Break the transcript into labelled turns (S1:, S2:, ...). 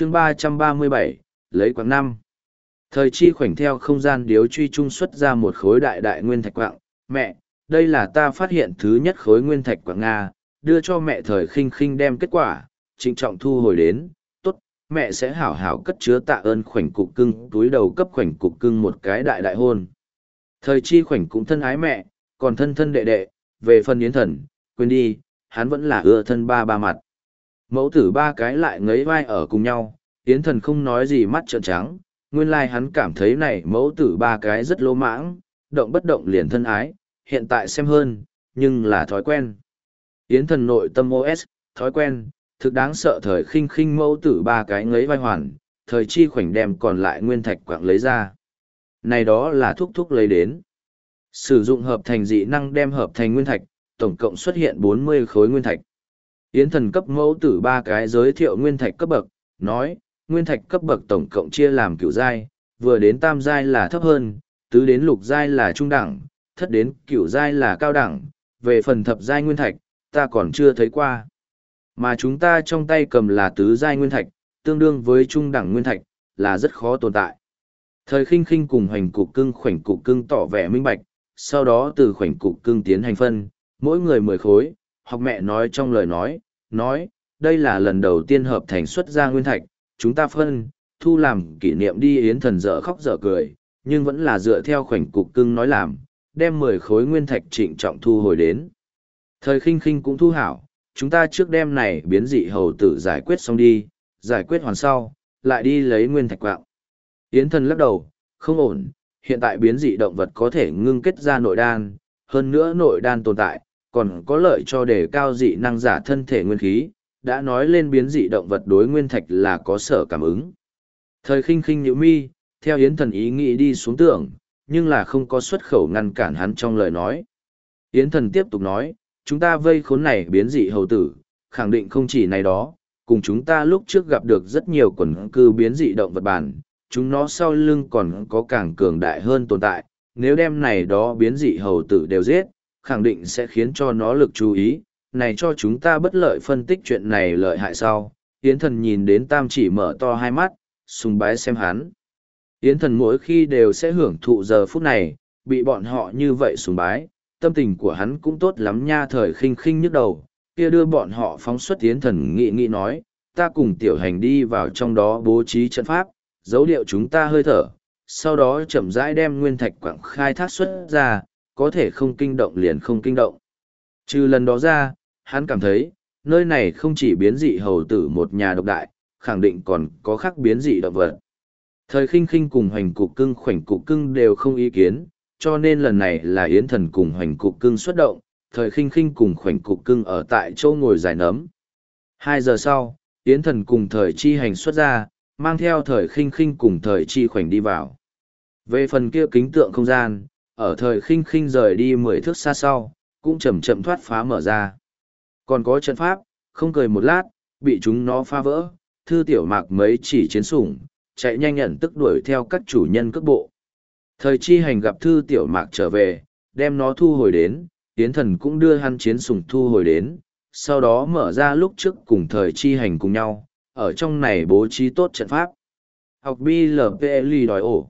S1: chương ba trăm ba mươi bảy, lấy quảng năm. Thời chi khoảnh theo không gian điếu truy trung xuất ra một khối đại đại nguyên thạch quạng. Mẹ, đây là ta phát hiện thứ nhất khối nguyên thạch quạng nga, đưa cho mẹ thời khinh khinh đem kết quả, trịnh trọng thu hồi đến. Tốt, mẹ sẽ hảo hảo cất chứa tạ ơn khoảnh cục cưng, túi đầu cấp khoảnh cục cưng một cái đại đại hôn. Thời chi khoảnh cũng thân ái mẹ, còn thân thân đệ đệ, về phần yến thần, quên đi, hắn vẫn là ưa thân ba ba mặt mẫu tử ba cái lại ngấy vai ở cùng nhau, yến thần không nói gì mắt trợn trắng, nguyên lai hắn cảm thấy này mẫu tử ba cái rất lỗ mãng, động bất động liền thân ái, hiện tại xem hơn, nhưng là thói quen. Yến thần nội tâm os thói quen, thực đáng sợ thời khinh khinh mẫu tử ba cái ngấy vai hoàn, thời chi khoảnh đem còn lại nguyên thạch quạng lấy ra. Này đó là thúc thúc lấy đến. Sử dụng hợp thành dị năng đem hợp thành nguyên thạch, tổng cộng xuất hiện bốn mươi khối nguyên thạch yến thần cấp mẫu tử ba cái giới thiệu nguyên thạch cấp bậc, nói, nguyên thạch cấp bậc tổng cộng chia làm cựu giai, vừa đến tam giai là thấp hơn, tứ đến lục giai là trung đẳng, thất đến cựu giai là cao đẳng, về phần thập giai nguyên thạch, ta còn chưa thấy qua. Mà chúng ta trong tay cầm là tứ giai nguyên thạch, tương đương với trung đẳng nguyên thạch, là rất khó tồn tại. Thời khinh khinh cùng hoành cục cưng khoảnh cục cưng tỏ vẻ minh bạch, sau đó từ khoảnh cục cưng tiến hành phân, mỗi người mười khối học mẹ nói trong lời nói nói, đây là lần đầu tiên hợp thành xuất ra nguyên thạch, chúng ta phân, thu làm kỷ niệm đi, yến thần dở khóc dở cười, nhưng vẫn là dựa theo khoảnh cục cưng nói làm, đem mười khối nguyên thạch trịnh trọng thu hồi đến. Thời khinh khinh cũng thu hảo, chúng ta trước đêm này biến dị hầu tử giải quyết xong đi, giải quyết hoàn sau, lại đi lấy nguyên thạch quạng. Yến thần lắc đầu, không ổn, hiện tại biến dị động vật có thể ngưng kết ra nội đan, hơn nữa nội đan tồn tại còn có lợi cho đề cao dị năng giả thân thể nguyên khí đã nói lên biến dị động vật đối nguyên thạch là có sở cảm ứng. Thời khinh khinh nhữ mi, theo Yến Thần ý nghĩ đi xuống tưởng, nhưng là không có xuất khẩu ngăn cản hắn trong lời nói. Yến Thần tiếp tục nói, chúng ta vây khốn này biến dị hầu tử, khẳng định không chỉ này đó, cùng chúng ta lúc trước gặp được rất nhiều quần cư biến dị động vật bản, chúng nó sau lưng còn có càng cường đại hơn tồn tại, nếu đem này đó biến dị hầu tử đều giết, khẳng định sẽ khiến cho nó lực chú ý, này cho chúng ta bất lợi phân tích chuyện này lợi hại sau. Yến thần nhìn đến tam chỉ mở to hai mắt, sùng bái xem hắn. Yến thần mỗi khi đều sẽ hưởng thụ giờ phút này, bị bọn họ như vậy sùng bái, tâm tình của hắn cũng tốt lắm nha thời khinh khinh nhức đầu, kia đưa bọn họ phóng xuất Yến thần nghị nghị nói, ta cùng tiểu hành đi vào trong đó bố trí trận pháp, dấu điệu chúng ta hơi thở, sau đó chậm rãi đem nguyên thạch quảng khai thác xuất ra, có thể không kinh động liền không kinh động. Trừ lần đó ra, hắn cảm thấy, nơi này không chỉ biến dị hầu tử một nhà độc đại, khẳng định còn có khác biến dị động vật. Thời khinh khinh cùng hoành cục cưng khoảnh cục cưng đều không ý kiến, cho nên lần này là Yến Thần cùng hoành cục cưng xuất động, thời khinh khinh cùng khoảnh cục cưng ở tại châu ngồi giải nấm. Hai giờ sau, Yến Thần cùng thời chi hành xuất ra, mang theo thời khinh khinh cùng thời chi khoảnh đi vào. Về phần kia kính tượng không gian, ở thời khinh khinh rời đi mười thước xa sau, cũng chậm chậm thoát phá mở ra. Còn có trận pháp, không cười một lát, bị chúng nó phá vỡ, thư tiểu mạc mấy chỉ chiến sủng, chạy nhanh nhận tức đuổi theo các chủ nhân cước bộ. Thời chi hành gặp thư tiểu mạc trở về, đem nó thu hồi đến, tiến thần cũng đưa hắn chiến sủng thu hồi đến, sau đó mở ra lúc trước cùng thời chi hành cùng nhau, ở trong này bố trí tốt trận pháp. Học BLPL đòi ổ.